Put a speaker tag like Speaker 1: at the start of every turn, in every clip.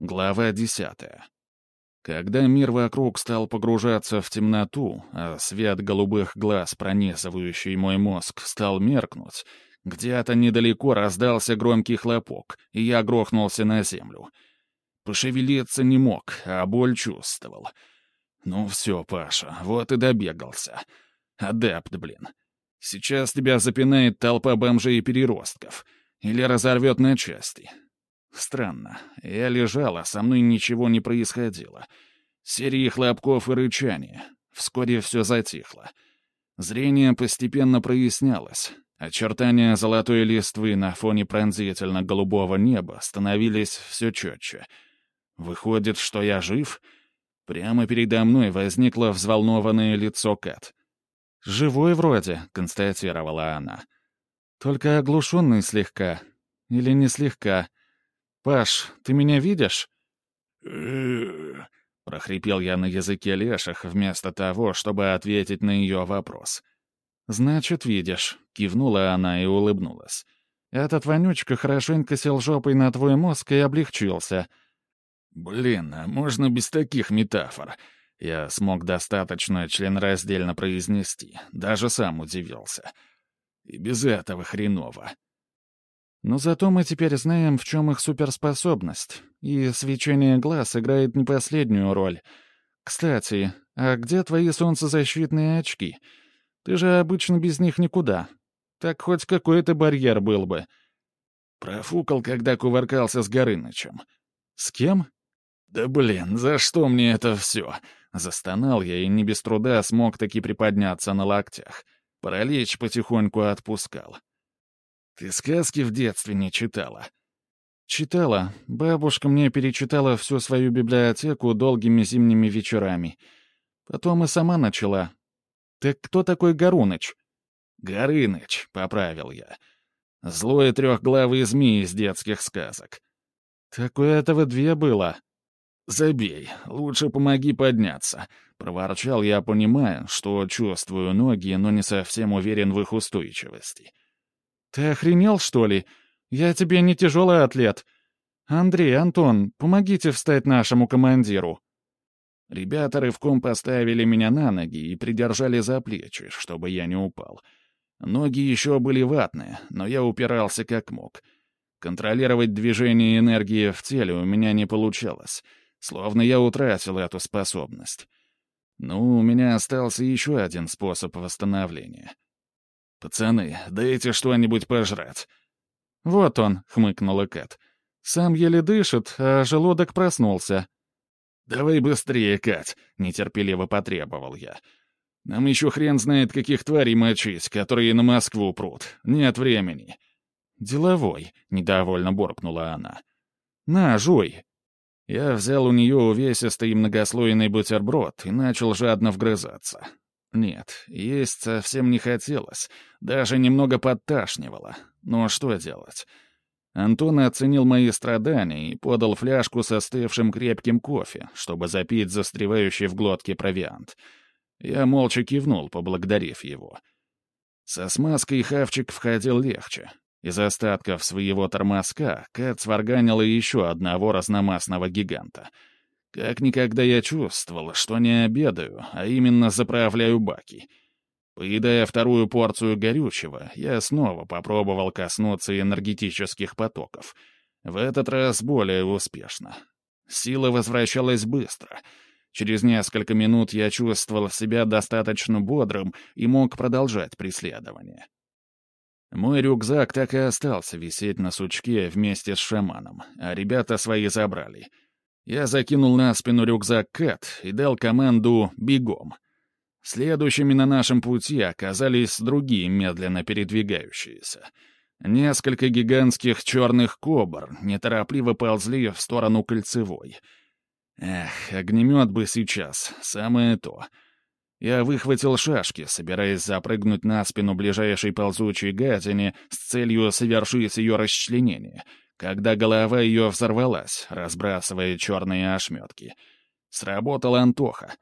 Speaker 1: Глава десятая. Когда мир вокруг стал погружаться в темноту, а свет голубых глаз, пронизывающий мой мозг, стал меркнуть, где-то недалеко раздался громкий хлопок, и я грохнулся на землю. Пошевелиться не мог, а боль чувствовал. Ну все, Паша, вот и добегался. Адепт, блин. Сейчас тебя запинает толпа бомжей и переростков. Или разорвет на части. Странно. Я лежал, а со мной ничего не происходило. Серии хлопков и рычания. Вскоре все затихло. Зрение постепенно прояснялось. Очертания золотой листвы на фоне пронзительно-голубого неба становились все четче. Выходит, что я жив? Прямо передо мной возникло взволнованное лицо Кат. «Живой вроде», — констатировала она. «Только оглушенный слегка. Или не слегка. «Паш, ты меня видишь?» прохрипел я на языке леших вместо того, чтобы ответить на ее вопрос. «Значит, видишь», — кивнула она и улыбнулась. «Этот вонючка хорошенько сел жопой на твой мозг и облегчился». «Блин, а можно без таких метафор?» Я смог достаточно членраздельно произнести, даже сам удивился. И без этого хреново. Но зато мы теперь знаем, в чем их суперспособность, и свечение глаз играет не последнюю роль. Кстати, а где твои солнцезащитные очки? Ты же обычно без них никуда. Так хоть какой-то барьер был бы. Профукал, когда кувыркался с Горынычем. С кем? Да блин, за что мне это все? Застонал я и не без труда смог таки приподняться на локтях. Паралич потихоньку отпускал. Ты сказки в детстве не читала?» «Читала. Бабушка мне перечитала всю свою библиотеку долгими зимними вечерами. Потом и сама начала. Так кто такой Горуныч?» «Горыныч», — поправил я. «Злой трехглавый змей из детских сказок». «Так у этого две было». «Забей, лучше помоги подняться», — проворчал я, понимая, что чувствую ноги, но не совсем уверен в их устойчивости. «Ты охренел, что ли? Я тебе не тяжелый атлет. Андрей, Антон, помогите встать нашему командиру». Ребята рывком поставили меня на ноги и придержали за плечи, чтобы я не упал. Ноги еще были ватные, но я упирался как мог. Контролировать движение энергии в теле у меня не получалось, словно я утратил эту способность. Ну, у меня остался еще один способ восстановления — «Пацаны, дайте что-нибудь пожрать». «Вот он», — хмыкнула Кэт. «Сам еле дышит, а желудок проснулся». «Давай быстрее, Кать», — нетерпеливо потребовал я. «Нам еще хрен знает, каких тварей мочить, которые на Москву прут. Нет времени». «Деловой», — недовольно буркнула она. «На, жуй». Я взял у нее увесистый многослойный бутерброд и начал жадно вгрызаться. Нет, есть совсем не хотелось, даже немного подташнивало. Но что делать? Антон оценил мои страдания и подал фляжку со остывшим крепким кофе, чтобы запить застревающий в глотке провиант. Я молча кивнул, поблагодарив его. Со смазкой хавчик входил легче. Из остатков своего тормозка Кэт сварганила еще одного разномастного гиганта — как никогда я чувствовал, что не обедаю, а именно заправляю баки. Поедая вторую порцию горючего, я снова попробовал коснуться энергетических потоков. В этот раз более успешно. Сила возвращалась быстро. Через несколько минут я чувствовал себя достаточно бодрым и мог продолжать преследование. Мой рюкзак так и остался висеть на сучке вместе с шаманом, а ребята свои забрали — я закинул на спину рюкзак Кэт и дал команду «бегом». Следующими на нашем пути оказались другие медленно передвигающиеся. Несколько гигантских черных кобр неторопливо ползли в сторону кольцевой. Эх, огнемет бы сейчас, самое то. Я выхватил шашки, собираясь запрыгнуть на спину ближайшей ползучей гадине с целью совершить ее расчленение — когда голова ее взорвалась, разбрасывая черные ошметки. Сработал Антоха.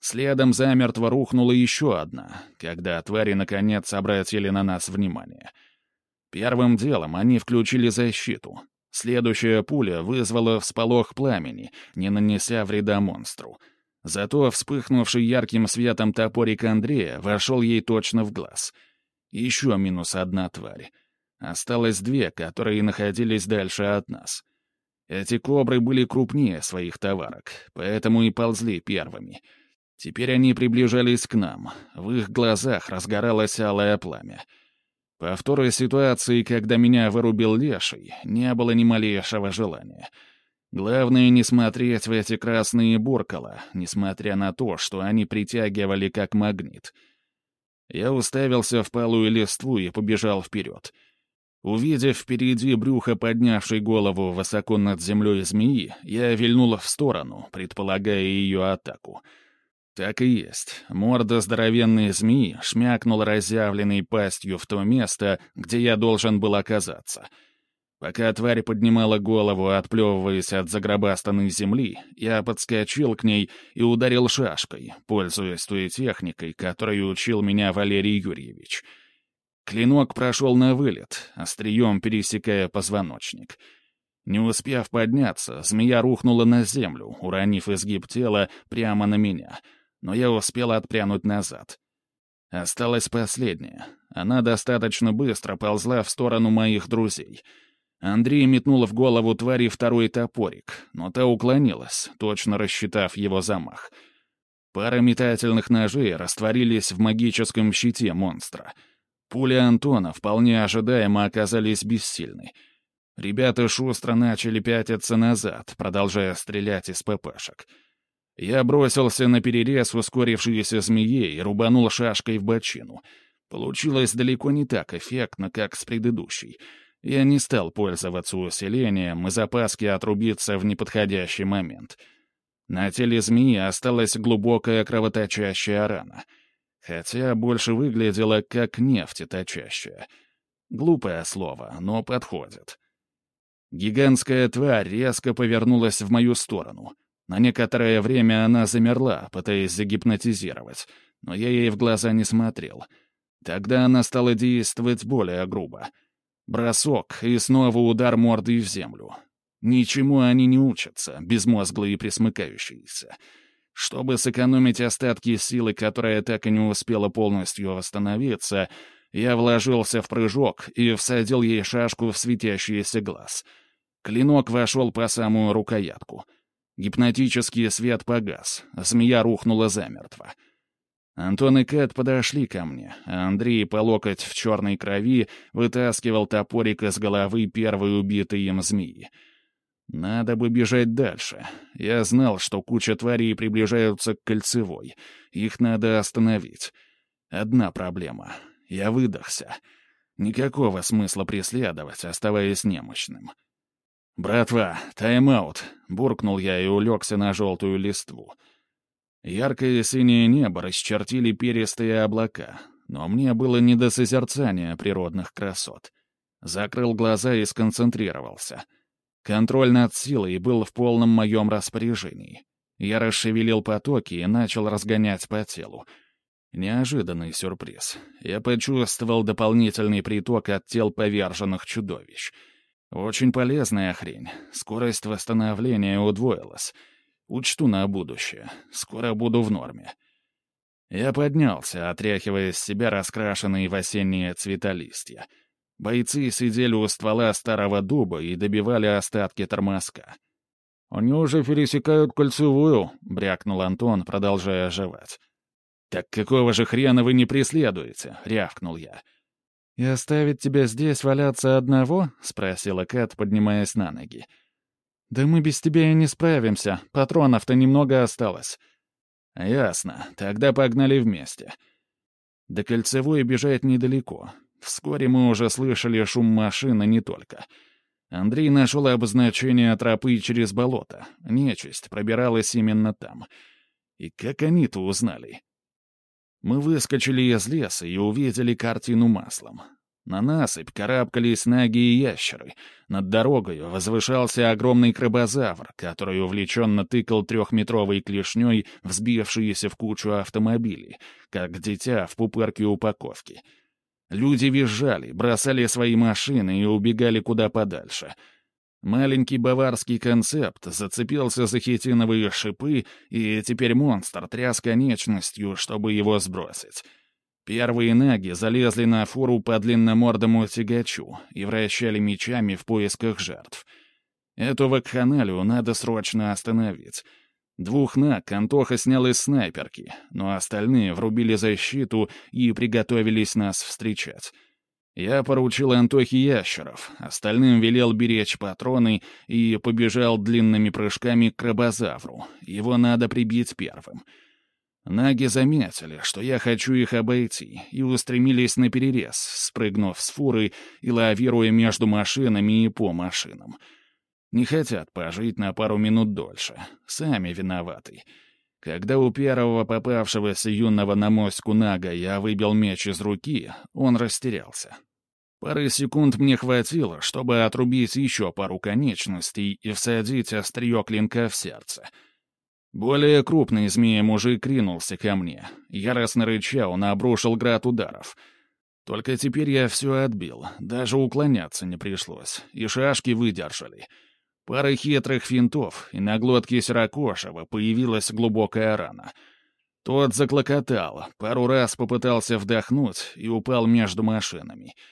Speaker 1: Следом замертво рухнула еще одна, когда твари наконец обратили на нас внимание. Первым делом они включили защиту. Следующая пуля вызвала всполох пламени, не нанеся вреда монстру. Зато вспыхнувший ярким светом топорик Андрея вошел ей точно в глаз. Еще минус одна тварь. Осталось две, которые находились дальше от нас. Эти кобры были крупнее своих товарок, поэтому и ползли первыми. Теперь они приближались к нам. В их глазах разгоралось алое пламя. По второй ситуации, когда меня вырубил леший, не было ни малейшего желания. Главное не смотреть в эти красные буркала, несмотря на то, что они притягивали как магнит. Я уставился в палую листву и побежал вперед — Увидев впереди брюхо поднявшей голову высоко над землей змеи, я вильнул в сторону, предполагая ее атаку. Так и есть. Морда здоровенной змеи шмякнула разъявленной пастью в то место, где я должен был оказаться. Пока тварь поднимала голову, отплевываясь от загробастанной земли, я подскочил к ней и ударил шашкой, пользуясь той техникой, которой учил меня Валерий Юрьевич — Клинок прошел на вылет, острием пересекая позвоночник. Не успев подняться, змея рухнула на землю, уронив изгиб тела прямо на меня, но я успел отпрянуть назад. Осталась последняя. Она достаточно быстро ползла в сторону моих друзей. Андрей метнул в голову твари второй топорик, но та уклонилась, точно рассчитав его замах. Пара метательных ножей растворились в магическом щите монстра — Пули Антона вполне ожидаемо оказались бессильны. Ребята шустро начали пятиться назад, продолжая стрелять из ППшек. Я бросился на перерез ускорившейся змее и рубанул шашкой в бочину. Получилось далеко не так эффектно, как с предыдущей. Я не стал пользоваться усилением и запаски отрубиться в неподходящий момент. На теле змеи осталась глубокая кровоточащая рана — хотя больше выглядело как нефтеточащая. Глупое слово, но подходит. Гигантская тварь резко повернулась в мою сторону. На некоторое время она замерла, пытаясь загипнотизировать, но я ей в глаза не смотрел. Тогда она стала действовать более грубо. Бросок и снова удар мордой в землю. Ничему они не учатся, безмозглые и присмыкающиеся. Чтобы сэкономить остатки силы, которая так и не успела полностью восстановиться, я вложился в прыжок и всадил ей шашку в светящийся глаз. Клинок вошел по самую рукоятку. Гипнотический свет погас, змея рухнула замертво. Антон и Кэт подошли ко мне, а Андрей по локоть в черной крови вытаскивал топорик из головы первой убитой им змеи — надо бы бежать дальше. Я знал, что куча тварей приближаются к кольцевой. Их надо остановить. Одна проблема. Я выдохся. Никакого смысла преследовать, оставаясь немощным. «Братва, тайм-аут!» — буркнул я и улегся на желтую листву. Яркое синее небо расчертили перистые облака, но мне было не до созерцания природных красот. Закрыл глаза и сконцентрировался — Контроль над силой был в полном моем распоряжении. Я расшевелил потоки и начал разгонять по телу. Неожиданный сюрприз. Я почувствовал дополнительный приток от тел поверженных чудовищ. Очень полезная хрень. Скорость восстановления удвоилась. Учту на будущее. Скоро буду в норме. Я поднялся, отряхивая с себя раскрашенные в осенние цвета листья — Бойцы сидели у ствола старого дуба и добивали остатки тормозка. «Они уже пересекают кольцевую», — брякнул Антон, продолжая оживать. «Так какого же хрена вы не преследуете?» — рявкнул я. «И оставить тебя здесь валяться одного?» — спросила Кэт, поднимаясь на ноги. «Да мы без тебя и не справимся. Патронов-то немного осталось». «Ясно. Тогда погнали вместе». До кольцевой бежать недалеко. Вскоре мы уже слышали шум машины не только. Андрей нашел обозначение тропы через болото. Нечисть пробиралась именно там. И как они-то узнали? Мы выскочили из леса и увидели картину маслом. На насыпь карабкались наги и ящеры. Над дорогой возвышался огромный крабозавр, который увлеченно тыкал трехметровой клешней взбившиеся в кучу автомобилей, как дитя в пупырке упаковки — Люди визжали, бросали свои машины и убегали куда подальше. Маленький баварский концепт зацепился за хитиновые шипы, и теперь монстр тряс конечностью, чтобы его сбросить. Первые наги залезли на фуру по длинномордому тягачу и вращали мечами в поисках жертв. Эту вакханалию надо срочно остановить. Двух наг Антоха снял из снайперки, но остальные врубили защиту и приготовились нас встречать. Я поручил Антохе ящеров, остальным велел беречь патроны и побежал длинными прыжками к крабозавру. Его надо прибить первым. Наги заметили, что я хочу их обойти, и устремились на перерез, спрыгнув с фуры и лавируя между машинами и по машинам. Не хотят пожить на пару минут дольше. Сами виноваты. Когда у первого попавшегося юного на моську Нага я выбил меч из руки, он растерялся. Пары секунд мне хватило, чтобы отрубить еще пару конечностей и всадить острие клинка в сердце. Более крупный змея-мужик ринулся ко мне. Яростно рыча, он обрушил град ударов. Только теперь я все отбил, даже уклоняться не пришлось, и шашки выдержали. Пара хитрых финтов, и на глотке Сирокошева появилась глубокая рана. Тот заклокотал, пару раз попытался вдохнуть и упал между машинами —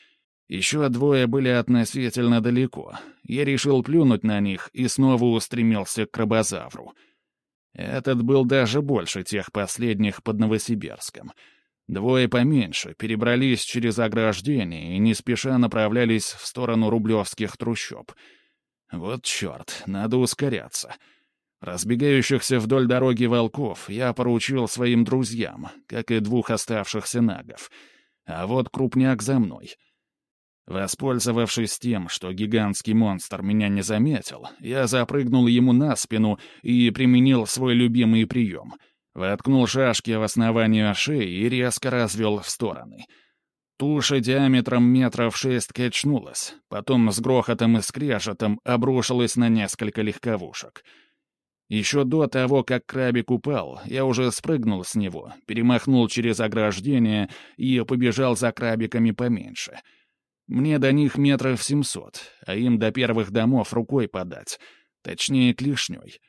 Speaker 1: еще двое были относительно далеко. Я решил плюнуть на них и снова устремился к крабозавру. Этот был даже больше тех последних под Новосибирском. Двое поменьше перебрались через ограждение и не спеша направлялись в сторону рублевских трущоб. Вот черт, надо ускоряться. Разбегающихся вдоль дороги волков я поручил своим друзьям, как и двух оставшихся нагов. А вот крупняк за мной — Воспользовавшись тем, что гигантский монстр меня не заметил, я запрыгнул ему на спину и применил свой любимый прием. Воткнул шашки в основание шеи и резко развел в стороны. Туша диаметром метров шесть качнулась, потом с грохотом и скрежетом обрушилась на несколько легковушек. Еще до того, как крабик упал, я уже спрыгнул с него, перемахнул через ограждение и побежал за крабиками поменьше — мне до них метров семьсот, а им до первых домов рукой подать. Точнее, клешней.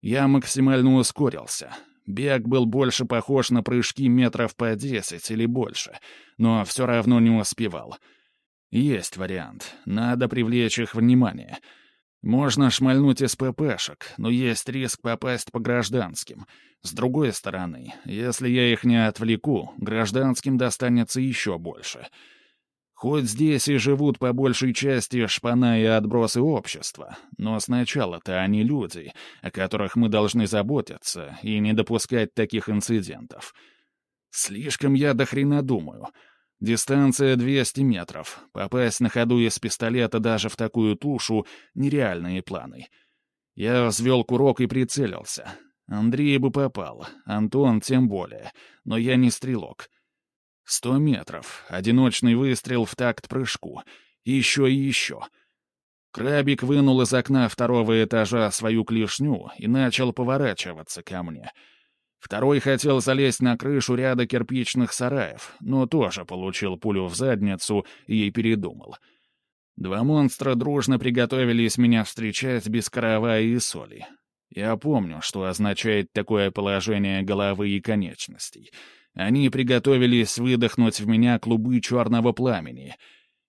Speaker 1: Я максимально ускорился. Бег был больше похож на прыжки метров по десять или больше, но все равно не успевал. Есть вариант. Надо привлечь их внимание. Можно шмальнуть из ППшек, но есть риск попасть по гражданским. С другой стороны, если я их не отвлеку, гражданским достанется еще больше — Хоть здесь и живут по большей части шпана и отбросы общества, но сначала-то они люди, о которых мы должны заботиться и не допускать таких инцидентов. Слишком я до хрена думаю. Дистанция 200 метров. Попасть на ходу из пистолета даже в такую тушу — нереальные планы. Я взвел курок и прицелился. Андрей бы попал, Антон тем более, но я не стрелок — Сто метров. Одиночный выстрел в такт прыжку. Еще и еще. Крабик вынул из окна второго этажа свою клешню и начал поворачиваться ко мне. Второй хотел залезть на крышу ряда кирпичных сараев, но тоже получил пулю в задницу и передумал. Два монстра дружно приготовились меня встречать без каравая и соли. Я помню, что означает такое положение головы и конечностей — они приготовились выдохнуть в меня клубы черного пламени.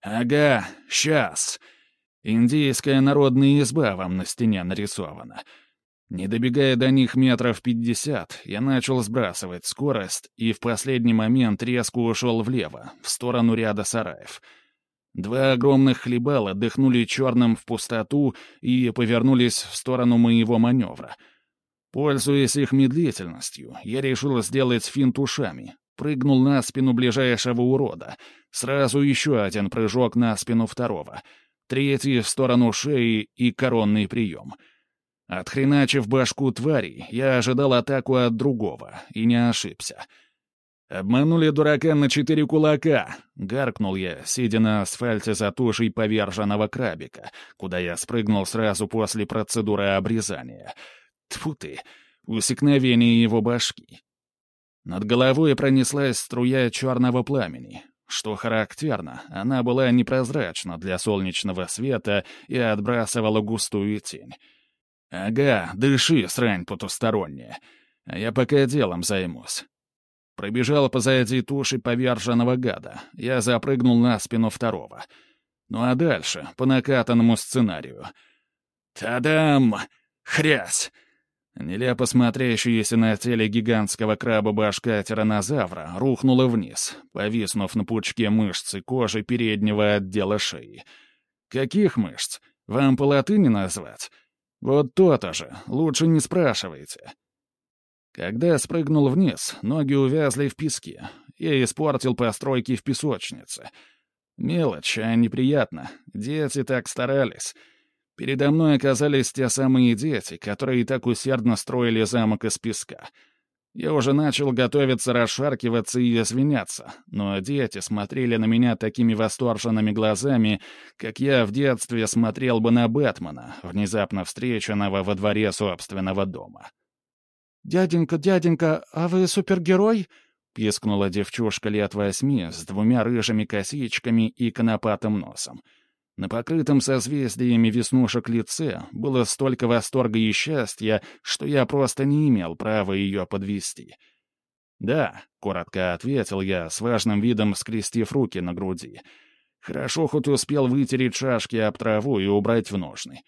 Speaker 1: «Ага, сейчас!» Индийская народная изба вам на стене нарисована. Не добегая до них метров пятьдесят, я начал сбрасывать скорость и в последний момент резко ушел влево, в сторону ряда сараев. Два огромных хлебала дыхнули черным в пустоту и повернулись в сторону моего маневра — Пользуясь их медлительностью, я решил сделать финт ушами. Прыгнул на спину ближайшего урода. Сразу еще один прыжок на спину второго. Третий в сторону шеи и коронный прием. Отхреначив башку твари, я ожидал атаку от другого и не ошибся. «Обманули дурака на четыре кулака!» — гаркнул я, сидя на асфальте за тушей поверженного крабика, куда я спрыгнул сразу после процедуры обрезания — Тьфу ты, усекновение его башки. Над головой пронеслась струя черного пламени. что характерно, она была непрозрачна для солнечного света и отбрасывала густую тень. «Ага, дыши, срань потусторонняя. А я пока делом займусь». Пробежал позади туши поверженного гада. Я запрыгнул на спину второго. Ну а дальше, по накатанному сценарию. «Тадам! Хрясь!» Нелепо смотрящаяся на теле гигантского краба башка тиранозавра рухнула вниз, повиснув на пучке мышцы кожи переднего отдела шеи. «Каких мышц? Вам по латыни назвать?» «Вот то-то же. Лучше не спрашивайте». Когда спрыгнул вниз, ноги увязли в песке. Я испортил постройки в песочнице. Мелочь, а неприятно. Дети так старались. Передо мной оказались те самые дети, которые так усердно строили замок из песка. Я уже начал готовиться расшаркиваться и извиняться, но дети смотрели на меня такими восторженными глазами, как я в детстве смотрел бы на Бэтмена, внезапно встреченного во дворе собственного дома.
Speaker 2: «Дяденька, дяденька, а вы супергерой?» — пискнула девчушка лет восьми с двумя рыжими косичками и конопатым носом. На покрытом созвездиями веснушек лице было столько восторга и счастья, что я просто не имел права ее подвести. «Да», — коротко ответил я, с важным видом скрестив руки на груди. Хорошо хоть успел вытереть шашки об траву и убрать в ножны.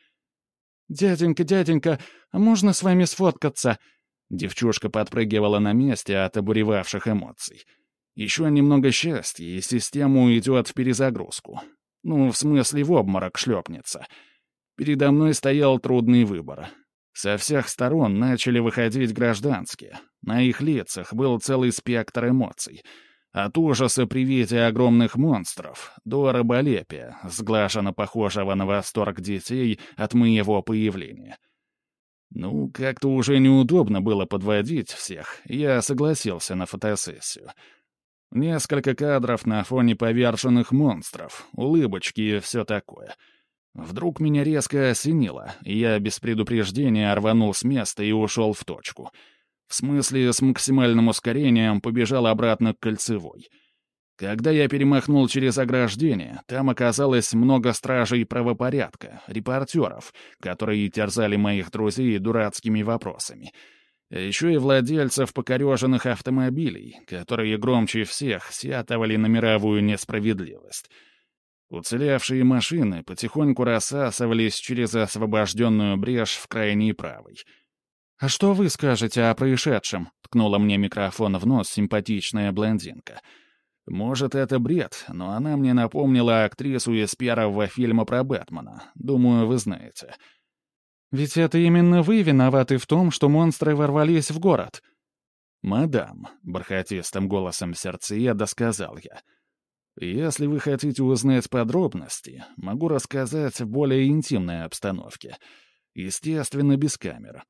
Speaker 2: «Дяденька, дяденька, а можно с вами сфоткаться?»
Speaker 1: Девчушка подпрыгивала на месте от обуревавших эмоций. Еще немного счастья, и система уйдет в перезагрузку. Ну, в смысле, в обморок шлепнется. Передо мной стоял трудный выбор. Со всех сторон начали выходить гражданские. На их лицах был целый спектр эмоций. От ужаса при виде огромных монстров до раболепия, сглаженно похожего на восторг детей от моего появления — ну, как-то уже неудобно было подводить всех, я согласился на фотосессию. Несколько кадров на фоне поверженных монстров, улыбочки и все такое. Вдруг меня резко осенило, и я без предупреждения рванул с места и ушел в точку. В смысле, с максимальным ускорением побежал обратно к кольцевой — когда я перемахнул через ограждение, там оказалось много стражей правопорядка, репортеров, которые терзали моих друзей дурацкими вопросами. А еще и владельцев покореженных автомобилей, которые громче всех сетовали на мировую несправедливость. Уцелевшие машины потихоньку рассасывались через освобожденную брешь в крайней правой.
Speaker 2: «А что вы скажете о происшедшем?» — ткнула мне микрофон в нос симпатичная блондинка —
Speaker 1: может, это бред, но она мне напомнила актрису из первого фильма про Бэтмена. Думаю, вы знаете.
Speaker 2: Ведь это именно вы виноваты в том, что монстры ворвались в город.
Speaker 1: «Мадам», — бархатистым голосом сердцееда сказал я, — «если вы хотите узнать подробности, могу рассказать в более интимной обстановке. Естественно, без камер.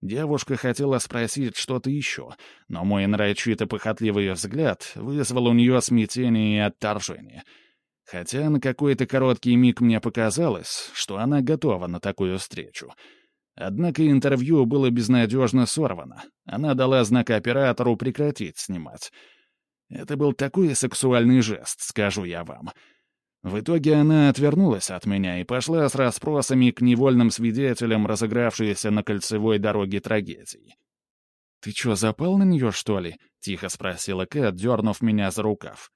Speaker 1: Девушка хотела спросить что-то еще, но мой нарочито похотливый взгляд вызвал у нее смятение и отторжение. Хотя на какой-то короткий миг мне показалось, что она готова на такую встречу. Однако интервью было безнадежно сорвано. Она дала знак оператору прекратить снимать. Это был такой сексуальный жест, скажу я вам — в итоге она отвернулась от меня и пошла с расспросами к невольным свидетелям разыгравшейся на кольцевой дороге трагедии.
Speaker 2: «Ты что, запал на нее, что ли?» — тихо спросила Кэт, дернув меня за рукав.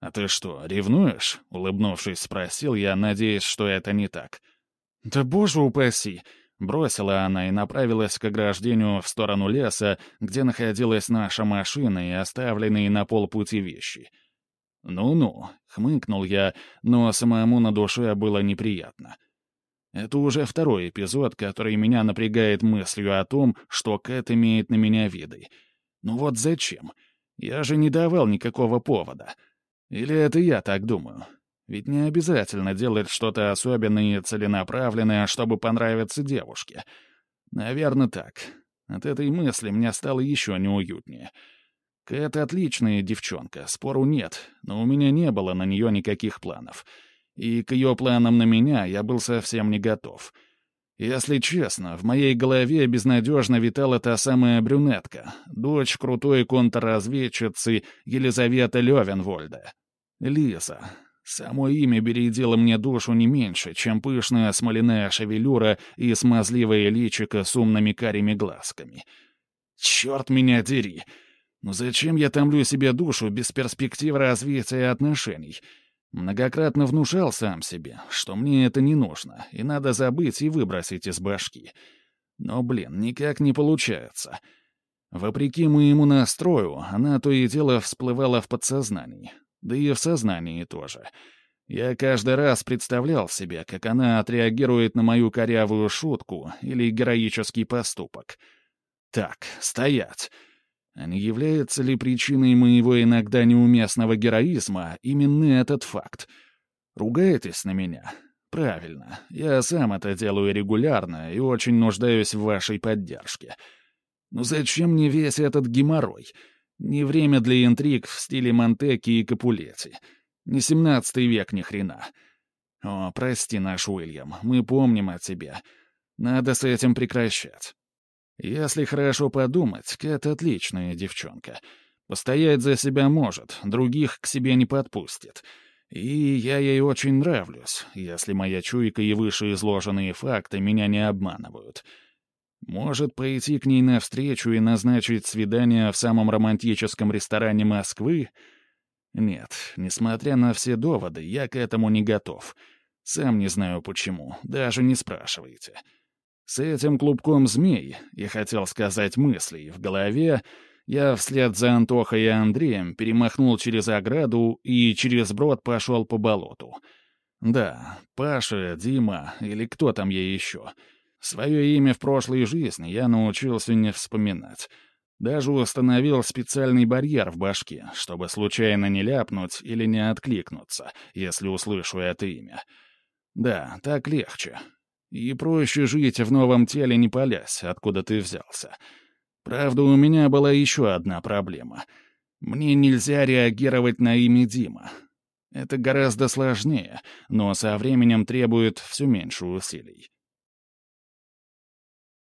Speaker 1: «А ты что, ревнуешь?» — улыбнувшись, спросил я, надеясь, что это не так.
Speaker 2: «Да боже упаси!»
Speaker 1: — бросила она и направилась к ограждению в сторону леса, где находилась наша машина и оставленные на полпути вещи — «Ну-ну», — хмыкнул я, но самому на душе было неприятно. Это уже второй эпизод, который меня напрягает мыслью о том, что Кэт имеет на меня виды. Ну вот зачем? Я же не давал никакого повода. Или это я так думаю? Ведь не обязательно делать что-то особенное и целенаправленное, чтобы понравиться девушке. Наверное, так. От этой мысли мне стало еще неуютнее. Кэт отличная девчонка, спору нет, но у меня не было на нее никаких планов. И к ее планам на меня я был совсем не готов. Если честно, в моей голове безнадежно витала та самая брюнетка, дочь крутой контрразведчицы Елизавета Левенвольда. Лиза. Само имя бередило мне душу не меньше, чем пышная смоляная шевелюра и смазливое личико с умными карими глазками. Черт меня дери! Ну зачем я томлю себе душу без перспектив развития отношений? Многократно внушал сам себе, что мне это не нужно, и надо забыть и выбросить из башки. Но, блин, никак не получается. Вопреки моему настрою, она то и дело всплывала в подсознании. Да и в сознании тоже. Я каждый раз представлял себе, как она отреагирует на мою корявую шутку или героический поступок. Так, стоять. А не является ли причиной моего иногда неуместного героизма именно этот факт? Ругаетесь на меня? Правильно. Я сам это делаю регулярно и очень нуждаюсь в вашей поддержке. Но зачем мне весь этот геморрой? Не время для интриг в стиле Монтеки и Капулетти. Не семнадцатый век ни хрена. О, прости наш Уильям, мы помним о тебе. Надо с этим прекращать. Если хорошо подумать, Кэт отличная девчонка. Постоять за себя может, других к себе не подпустит. И я ей очень нравлюсь, если моя чуйка и вышеизложенные факты меня не обманывают. Может, пойти к ней навстречу и назначить свидание в самом романтическом ресторане Москвы? Нет, несмотря на все доводы, я к этому не готов. Сам не знаю почему, даже не спрашивайте. С этим клубком змей, я хотел сказать мыслей, в голове я вслед за Антохой и Андреем перемахнул через ограду и через брод пошел по болоту. Да, Паша, Дима или кто там я еще — Свое имя в прошлой жизни я научился не вспоминать. Даже установил специальный барьер в башке, чтобы случайно не ляпнуть или не откликнуться, если услышу это имя. Да, так легче. И проще жить в новом теле не полясь, откуда ты взялся. Правда, у меня была еще одна проблема. Мне нельзя реагировать на имя Дима. Это гораздо сложнее, но со временем требует все меньше усилий.